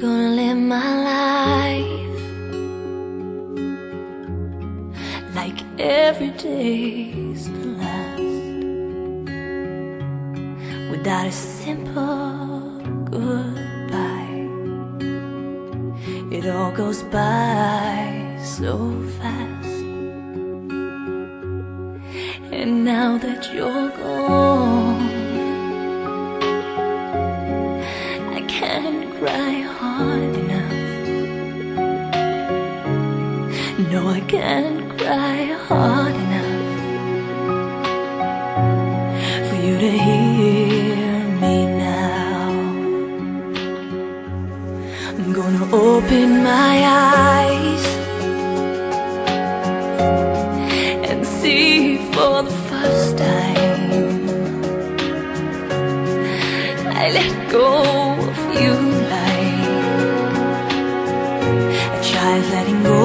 gonna live my life like every day's the last without a simple goodbye. It all goes by so fast, and now that you're gone. I can't cry hard enough. No, I can't cry hard enough for you to hear me now. I'm gonna open my eyes and see for the first time. I let go of you letting go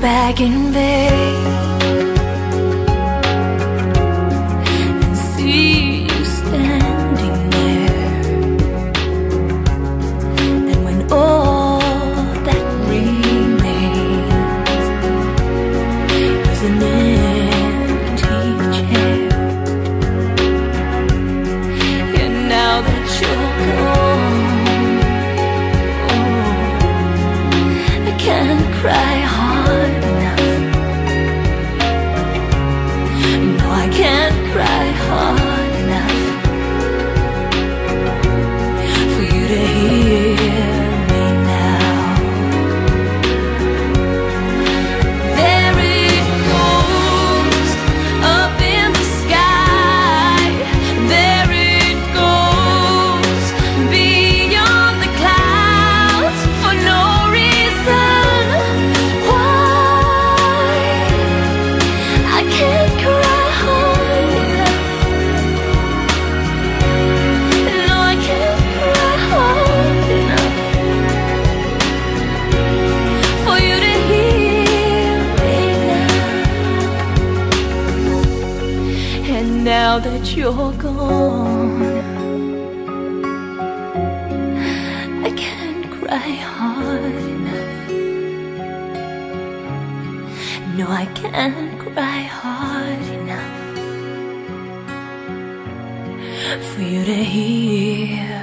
back in vain and see you standing there. And when all that remains is an empty chair, and now that you're gone, cry now. That you're gone, I can't cry hard enough. No, I can't cry hard enough for you to hear